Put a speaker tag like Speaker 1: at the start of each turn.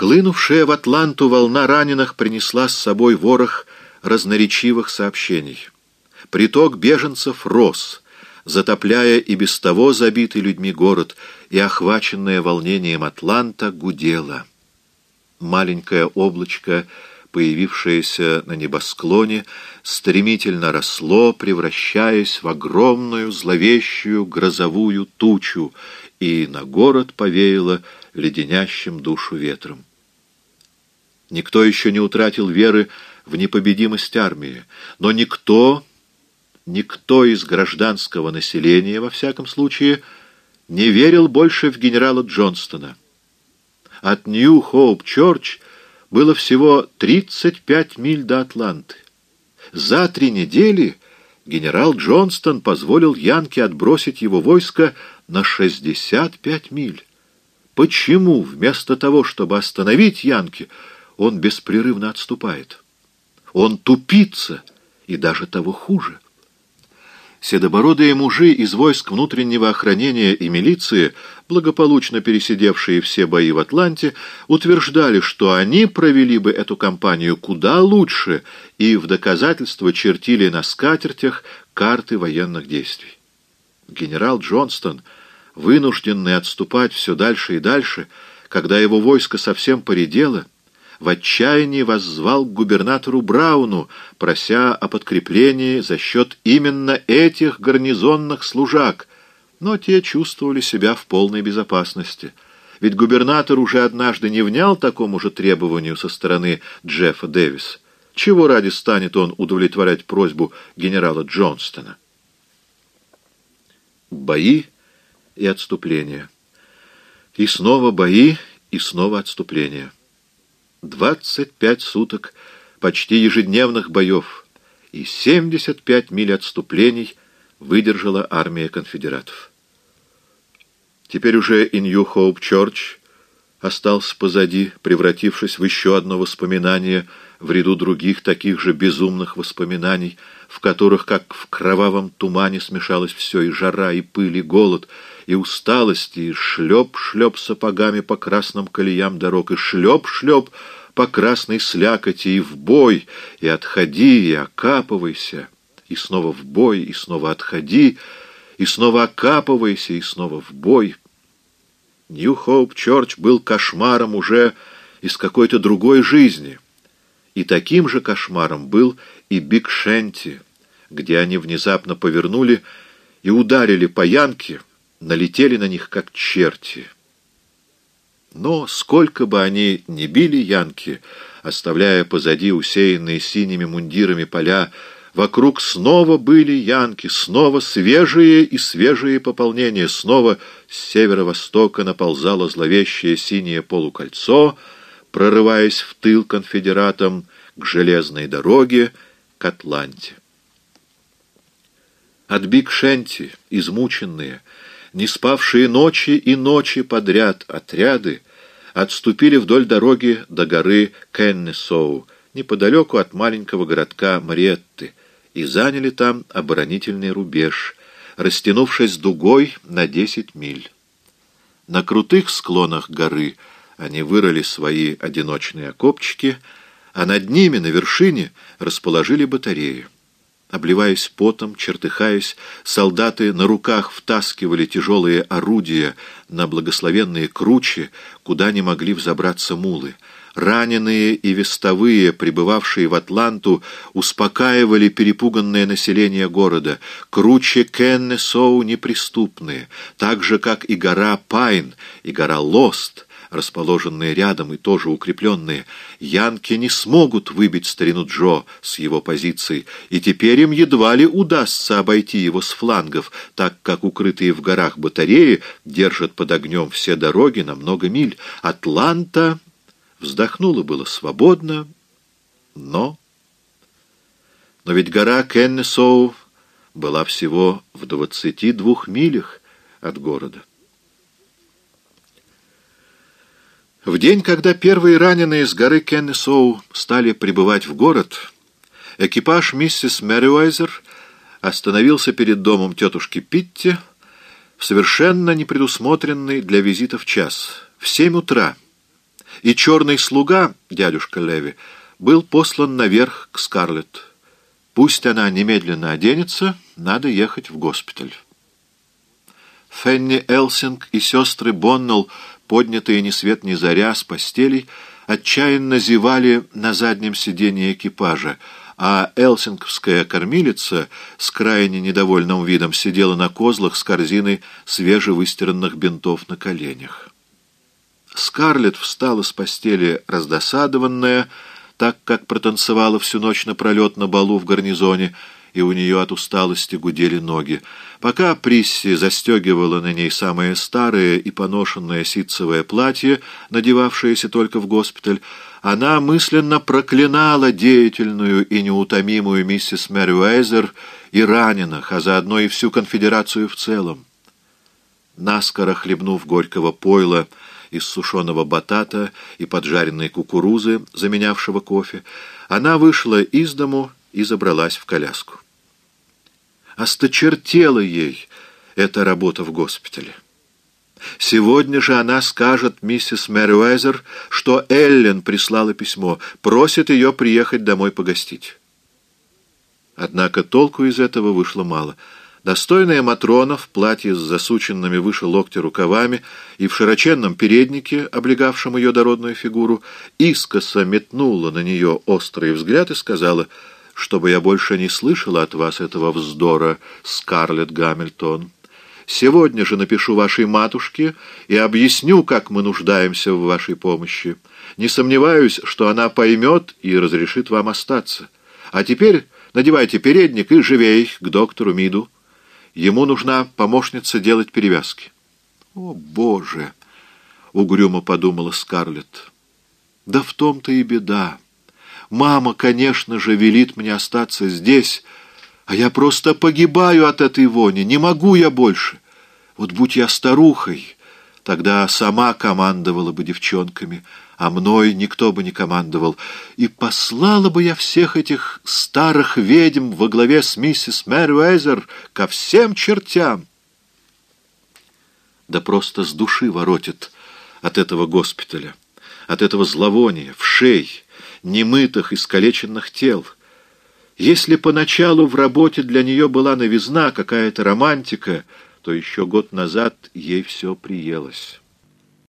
Speaker 1: Хлынувшая в Атланту волна раненых принесла с собой ворох разноречивых сообщений. Приток беженцев рос, затопляя и без того забитый людьми город, и охваченная волнением Атланта гудела. Маленькое облачко, появившееся на небосклоне, стремительно росло, превращаясь в огромную зловещую грозовую тучу, и на город повеяло леденящим душу ветром. Никто еще не утратил веры в непобедимость армии, но никто, никто из гражданского населения, во всяком случае, не верил больше в генерала Джонстона. От Нью-Хоуп-Чорч было всего 35 миль до Атланты. За три недели генерал Джонстон позволил Янке отбросить его войско на 65 миль. Почему вместо того, чтобы остановить Янки, он беспрерывно отступает? Он тупица, и даже того хуже. Седобородые мужи из войск внутреннего охранения и милиции, благополучно пересидевшие все бои в Атланте, утверждали, что они провели бы эту кампанию куда лучше и в доказательство чертили на скатертях карты военных действий. Генерал Джонстон — вынужденный отступать все дальше и дальше, когда его войско совсем поредело, в отчаянии воззвал к губернатору Брауну, прося о подкреплении за счет именно этих гарнизонных служак, но те чувствовали себя в полной безопасности. Ведь губернатор уже однажды не внял такому же требованию со стороны Джеффа Дэвиса. Чего ради станет он удовлетворять просьбу генерала Джонстона? Бои и отступления. И снова бои, и снова отступления. 25 суток почти ежедневных боев и 75 миль отступлений выдержала армия конфедератов. Теперь уже и Хоуп Чорч остался позади, превратившись в еще одно воспоминание в ряду других таких же безумных воспоминаний, в которых, как в кровавом тумане, смешалось все — и жара, и пыль, и голод, и усталость, и шлеп-шлеп сапогами по красным колеям дорог, и шлеп-шлеп — по красной слякоти, и в бой, и отходи, и окапывайся, и снова в бой, и снова отходи, и снова окапывайся, и снова в бой. Нью-Хоуп-Чорч был кошмаром уже из какой-то другой жизни, и таким же кошмаром был и Биг-Шенти, где они внезапно повернули и ударили по Янке, налетели на них как черти. Но сколько бы они ни били янки, оставляя позади усеянные синими мундирами поля, вокруг снова были янки, снова свежие и свежие пополнения, снова с северо-востока наползало зловещее синее полукольцо, прорываясь в тыл конфедератам к железной дороге, к Атланте. От Биг-Шенти, измученные, не спавшие ночи и ночи подряд отряды отступили вдоль дороги до горы Кеннесоу, неподалеку от маленького городка Мариетты, и заняли там оборонительный рубеж, растянувшись дугой на десять миль. На крутых склонах горы они вырыли свои одиночные окопчики, а над ними, на вершине, расположили батареи. Обливаясь потом, чертыхаясь, солдаты на руках втаскивали тяжелые орудия на благословенные кручи, куда не могли взобраться мулы. Раненые и вестовые, прибывавшие в Атланту, успокаивали перепуганное население города. Круче Кеннесоу неприступные, так же, как и гора Пайн, и гора Лост — расположенные рядом и тоже укрепленные, янки не смогут выбить старину Джо с его позиции, и теперь им едва ли удастся обойти его с флангов, так как укрытые в горах батареи держат под огнем все дороги на много миль. Атланта вздохнула было свободно, но... Но ведь гора Кеннесоу была всего в двадцати двух милях от города. В день, когда первые раненые с горы Кеннесоу стали прибывать в город, экипаж миссис Мэриуайзер остановился перед домом тетушки Питти в совершенно непредусмотренный для визитов час, в семь утра, и черный слуга, дядюшка Леви, был послан наверх к Скарлетт. Пусть она немедленно оденется, надо ехать в госпиталь. Фенни Элсинг и сестры Боннелл, поднятые ни свет ни заря с постелей, отчаянно зевали на заднем сиденье экипажа, а элсингская кормилица с крайне недовольным видом сидела на козлах с корзиной свежевыстиранных бинтов на коленях. Скарлетт встала с постели раздосадованная, так как протанцевала всю ночь напролет на балу в гарнизоне, и у нее от усталости гудели ноги. Пока Присси застегивала на ней самое старое и поношенное ситцевое платье, надевавшееся только в госпиталь, она мысленно проклинала деятельную и неутомимую миссис Мерюэзер и раненых, а заодно и всю конфедерацию в целом. Наскоро хлебнув горького пойла, из сушеного батата и поджаренной кукурузы, заменявшего кофе, она вышла из дому и забралась в коляску. Осточертела ей эта работа в госпитале. Сегодня же она скажет миссис Мэриуэзер, что Эллен прислала письмо, просит ее приехать домой погостить. Однако толку из этого вышло мало — Достойная Матрона в платье с засученными выше локтя рукавами и в широченном переднике, облегавшем ее дородную фигуру, искоса метнула на нее острый взгляд и сказала, «Чтобы я больше не слышала от вас этого вздора, Скарлетт Гамильтон. Сегодня же напишу вашей матушке и объясню, как мы нуждаемся в вашей помощи. Не сомневаюсь, что она поймет и разрешит вам остаться. А теперь надевайте передник и живей к доктору Миду». Ему нужна помощница делать перевязки. «О, Боже!» — угрюмо подумала Скарлетт. «Да в том-то и беда. Мама, конечно же, велит мне остаться здесь, а я просто погибаю от этой вони. Не могу я больше. Вот будь я старухой, тогда сама командовала бы девчонками» а мной никто бы не командовал. И послала бы я всех этих старых ведьм во главе с миссис Мэрюэзер ко всем чертям. Да просто с души воротит от этого госпиталя, от этого зловония, вшей, немытых, искалеченных тел. Если поначалу в работе для нее была новизна, какая-то романтика, то еще год назад ей все приелось.